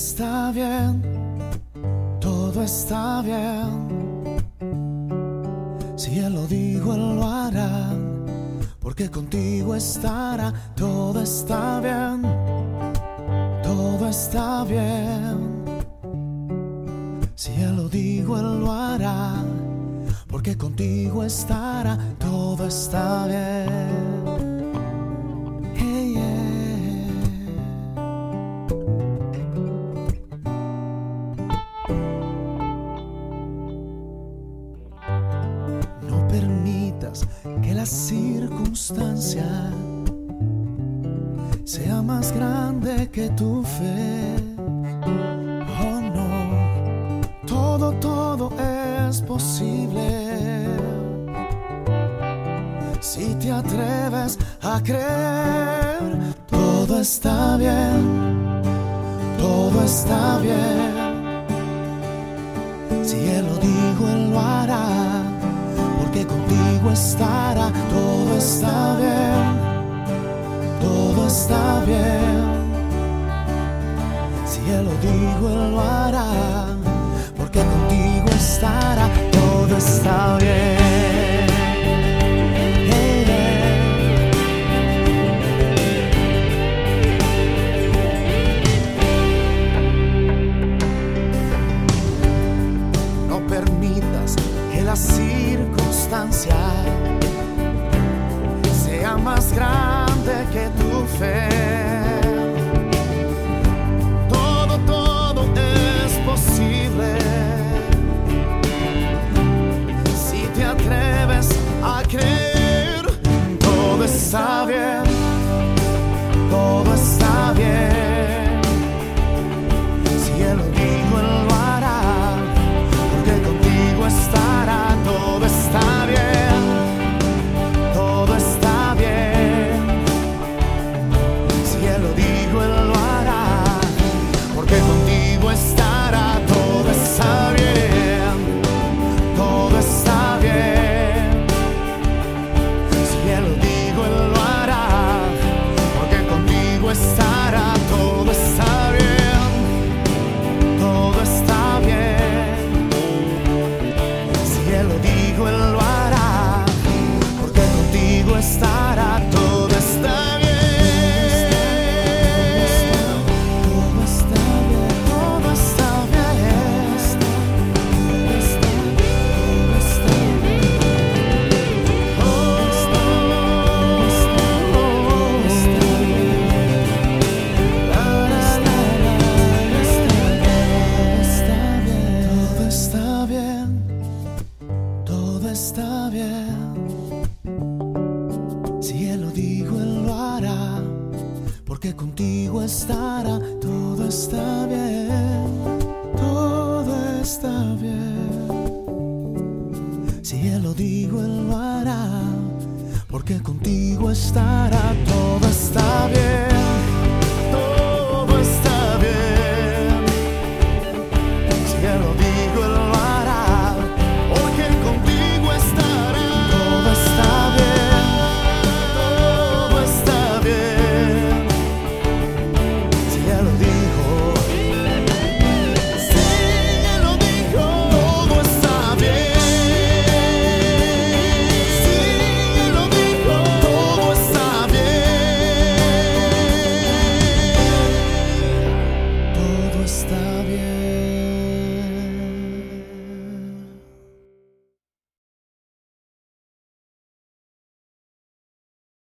está bien, todo está bien. Si Él lo dijo, Él lo hará, porque contigo estará, todo está bien, todo está bien. Si Él lo dijo, Él lo hará, porque contigo estará, todo está bien. Que la circunstancia sea más grande que tu fe. Oh no, todo, todo es posible. Si te atreves a creer, todo está bien, todo está bien. Si Él lo dijo, Él lo hará, porque contigo estará, todo está bien, todo está bien. Si Él lo dijo, Él lo hará, porque contigo estará, sea más grande que tu fe. Porque contigo estará. Todo está bien, todo está bien. Si Él lo dijo, Él lo hará, porque contigo estará, todo está bien.